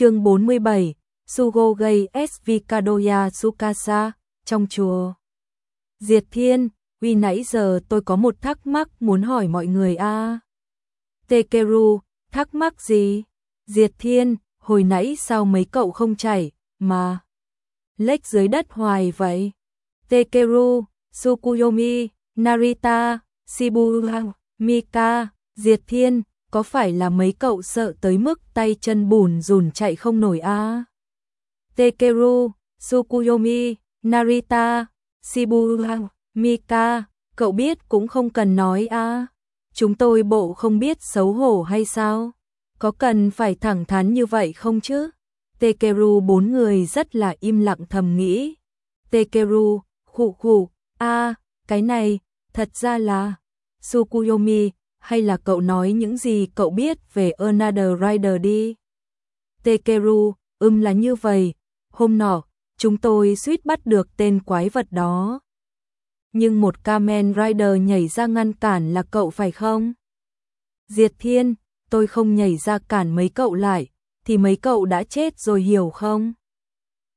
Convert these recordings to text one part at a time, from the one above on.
chương 47, Sugo gây SV Kadoya trong chùa. Diệt Thiên, vì nãy giờ tôi có một thắc mắc muốn hỏi mọi người a. À. Tekeru, thắc mắc gì? Diệt Thiên, hồi nãy sao mấy cậu không chảy, mà lếch dưới đất hoài vậy? Tekeru, Tsukuyomi, Narita, Shibuya, Mika, Diệt Thiên, có phải là mấy cậu sợ tới mức tay chân bùn rùn chạy không nổi a? À? Tekeru, Tsukuyomi, Narita, Shibuya, Mika, cậu biết cũng không cần nói a. À? Chúng tôi bộ không biết xấu hổ hay sao? Có cần phải thẳng thắn như vậy không chứ? Tekeru bốn người rất là im lặng thầm nghĩ. Tekeru, khụ khụ, a, cái này, thật ra là Tsukuyomi, hay là cậu nói những gì cậu biết về Another Rider đi. Tekeru, ưm là như vậy, hôm nọ, chúng tôi suýt bắt được tên quái vật đó. Nhưng một Kamen Rider nhảy ra ngăn cản là cậu phải không? Diệt Thiên, tôi không nhảy ra cản mấy cậu lại, thì mấy cậu đã chết rồi hiểu không?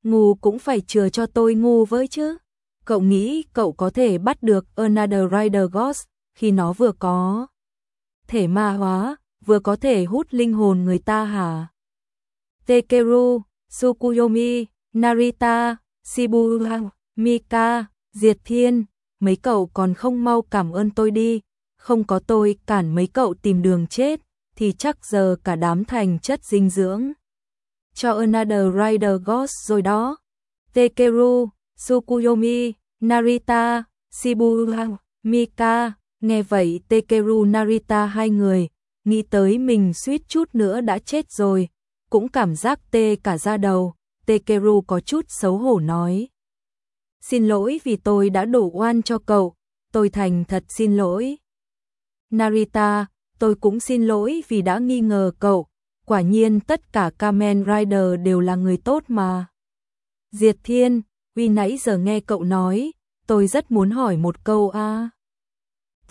Ngu cũng phải chừa cho tôi ngu với chứ. Cậu nghĩ cậu có thể bắt được Another Rider Ghost khi nó vừa có thể ma hóa, vừa có thể hút linh hồn người ta hả? Tekeru, Tsukuyomi, Narita, Shibuya, Mika, Diệt Thiên, mấy cậu còn không mau cảm ơn tôi đi, không có tôi cản mấy cậu tìm đường chết, thì chắc giờ cả đám thành chất dinh dưỡng. Cho Another Rider Ghost rồi đó. Tekeru, Tsukuyomi, Narita, Shibuya, Mika, nghe vậy Tekeru Narita hai người, nghĩ tới mình suýt chút nữa đã chết rồi, cũng cảm giác tê cả da đầu, Tekeru có chút xấu hổ nói. Xin lỗi vì tôi đã đổ oan cho cậu, tôi thành thật xin lỗi. Narita, tôi cũng xin lỗi vì đã nghi ngờ cậu, quả nhiên tất cả Kamen Rider đều là người tốt mà. Diệt Thiên, vì nãy giờ nghe cậu nói, tôi rất muốn hỏi một câu a. À.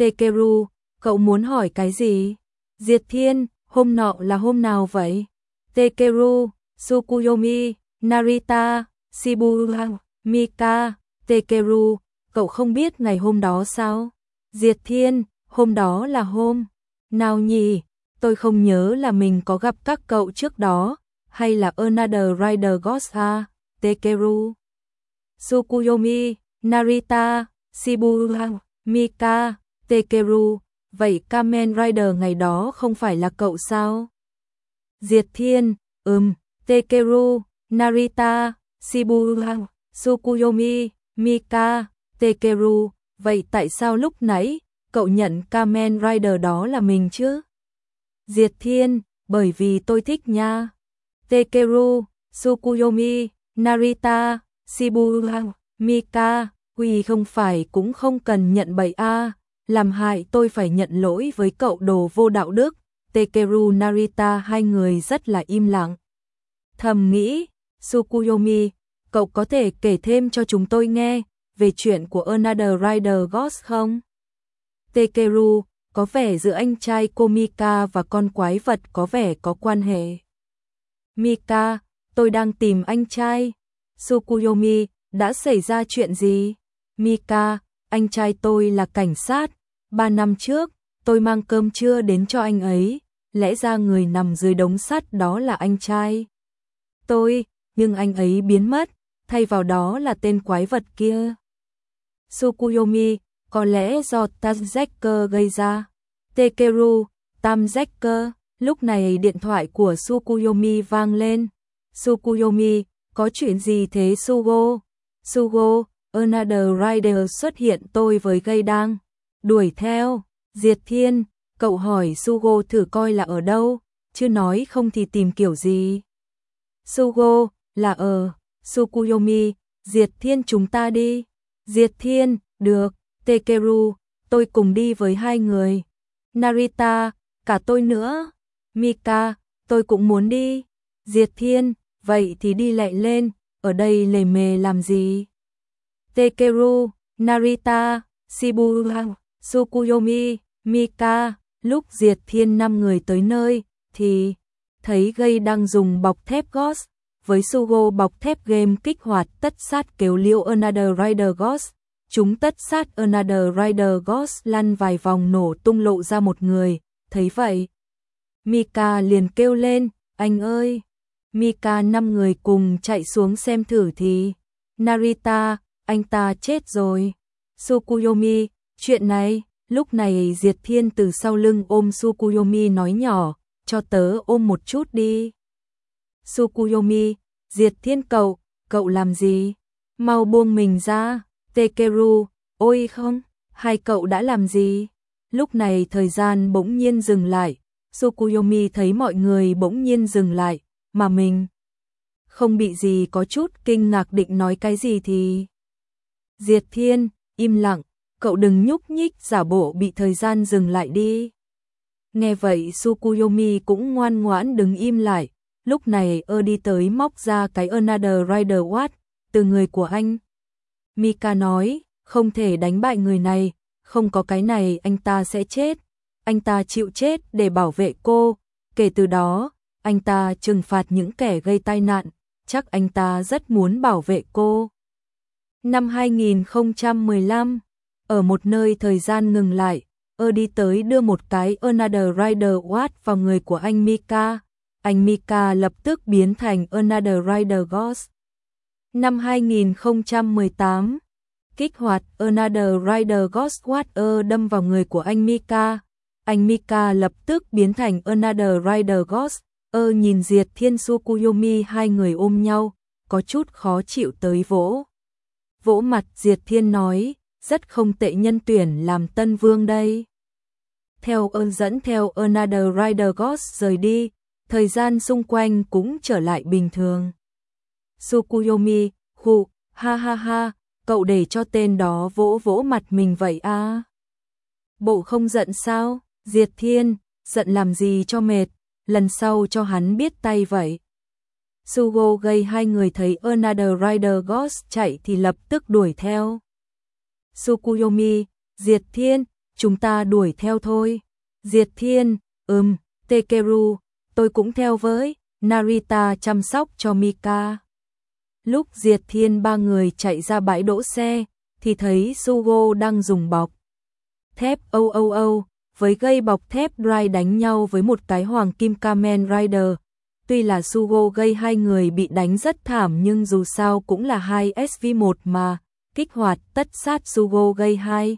Tekeru, cậu muốn hỏi cái gì? Diệt Thiên, hôm nọ là hôm nào vậy? Tekeru, Tsukuyomi, Narita, Shibuya, Mika, Tekeru, cậu không biết ngày hôm đó sao? Diệt Thiên, hôm đó là hôm nào nhỉ? Tôi không nhớ là mình có gặp các cậu trước đó, hay là Another Rider Gosha. Tekeru, Tsukuyomi, Narita, Shibuya, Mika, Tekeru, vậy Kamen Rider ngày đó không phải là cậu sao? Diệt Thiên, ừm, Tekeru, Narita, Shibuya, Tsukuyomi, Mika, Tekeru, vậy tại sao lúc nãy cậu nhận Kamen Rider đó là mình chứ? Diệt Thiên, bởi vì tôi thích nha. Tekeru, Tsukuyomi, Narita, Shibuya, Mika, Huy không phải cũng không cần nhận bậy a, làm hại tôi phải nhận lỗi với cậu đồ vô đạo đức. Tekeru Narita hai người rất là im lặng. Thầm nghĩ, Tsukuyomi, cậu có thể kể thêm cho chúng tôi nghe về chuyện của Another Rider Ghost không? Tekeru, có vẻ giữa anh trai Komika và con quái vật có vẻ có quan hệ. Mika, tôi đang tìm anh trai. Tsukuyomi, đã xảy ra chuyện gì? Mika, anh trai tôi là cảnh sát. Ba năm trước, tôi mang cơm trưa đến cho anh ấy. Lẽ ra người nằm dưới đống sắt đó là anh trai. Tôi, nhưng anh ấy biến mất, thay vào đó là tên quái vật kia. Tsukuyomi, có lẽ do Tamzeker gây ra. Tekeru, Tamzeker, lúc này điện thoại của Tsukuyomi vang lên. Tsukuyomi, có chuyện gì thế Sugo? Sugo, Another Rider xuất hiện tôi với gây đang. Đuổi theo, Diệt Thiên, cậu hỏi Sugo thử coi là ở đâu, chứ nói không thì tìm kiểu gì. Sugo, là ở, Sukuyomi. Diệt Thiên chúng ta đi. Diệt Thiên, được, Tekeru, tôi cùng đi với hai người. Narita, cả tôi nữa. Mika, tôi cũng muốn đi. Diệt Thiên, vậy thì đi lại lên, ở đây lề mề làm gì? Tekeru, Narita, Shibuya, Tsukuyomi, Mika, lúc Diệt Thiên năm người tới nơi, thì thấy gây đang dùng bọc thép Ghost, với Sugo bọc thép game kích hoạt tất sát kiểu liêu Another Rider Ghost. Chúng tất sát Another Rider Ghost lăn vài vòng nổ tung lộ ra một người, thấy vậy. Mika liền kêu lên, anh ơi! Mika năm người cùng chạy xuống xem thử thì. Narita, anh ta chết rồi. Sukuyomi, chuyện này, lúc này Diệt Thiên từ sau lưng ôm Sukuyomi nói nhỏ, cho tớ ôm một chút đi. Sukuyomi, Diệt Thiên cậu, cậu làm gì? Mau buông mình ra, Tekeru, ôi không, hai cậu đã làm gì? Lúc này thời gian bỗng nhiên dừng lại, Sukuyomi thấy mọi người bỗng nhiên dừng lại, mà mình không bị gì có chút kinh ngạc định nói cái gì thì... Diệt Thiên, im lặng, cậu đừng nhúc nhích giả bộ bị thời gian dừng lại đi. Nghe vậy Sukuyomi cũng ngoan ngoãn đứng im lại, lúc này ơ đi tới móc ra cái Another Rider Watt từ người của anh. Mika nói, không thể đánh bại người này, không có cái này anh ta sẽ chết. Anh ta chịu chết để bảo vệ cô, kể từ đó, anh ta trừng phạt những kẻ gây tai nạn, chắc anh ta rất muốn bảo vệ cô. Năm 2015, ở một nơi thời gian ngừng lại, ơ đi tới đưa một cái Another Rider Watt vào người của anh Mika. Anh Mika lập tức biến thành Another Rider Ghost. Năm 2018, kích hoạt Another Rider Ghost Watt đâm vào người của anh Mika. Anh Mika lập tức biến thành Another Rider Ghost. Ơ nhìn Diệt Thiên su kuyomi hai người ôm nhau, có chút khó chịu tới vỗ. Vỗ mặt Diệt Thiên nói, rất không tệ nhân tuyển làm tân vương đây. Theo ơn dẫn theo Another Rider Ghost rời đi, thời gian xung quanh cũng trở lại bình thường. Sukuyomi, khu, ha ha ha, cậu để cho tên đó vỗ vỗ mặt mình vậy à? Bộ không giận sao? Diệt Thiên, giận làm gì cho mệt, lần sau cho hắn biết tay vậy. Sugo gây hai người thấy Another Rider Ghost chạy thì lập tức đuổi theo. Sukuyomi, Diệt Thiên, chúng ta đuổi theo thôi. Diệt Thiên, ừm, Tekeru, tôi cũng theo với, Narita chăm sóc cho Mika. Lúc Diệt Thiên ba người chạy ra bãi đỗ xe, thì thấy Sugo đang dùng bọc. Thép âu âu âu, với gây bọc thép Dry đánh nhau với một cái hoàng kim Kamen Rider. Tuy là Sugo gây hai người bị đánh rất thảm nhưng dù sao cũng là hai SV1 mà, kích hoạt tất sát Sugo gây hai.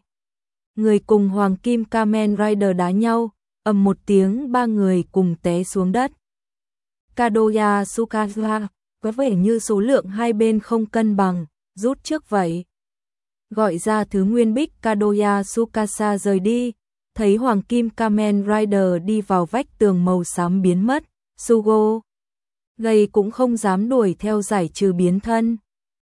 Người cùng hoàng kim Kamen Rider đá nhau, ầm một tiếng ba người cùng té xuống đất. Kadoya Sukazuha, có vẻ như số lượng hai bên không cân bằng, rút trước vậy. Gọi ra thứ nguyên bích Kadoya Sukasa rời đi, thấy Hoàng Kim Kamen Rider đi vào vách tường màu xám biến mất, Sugo gầy cũng không dám đuổi theo giải trừ biến thân.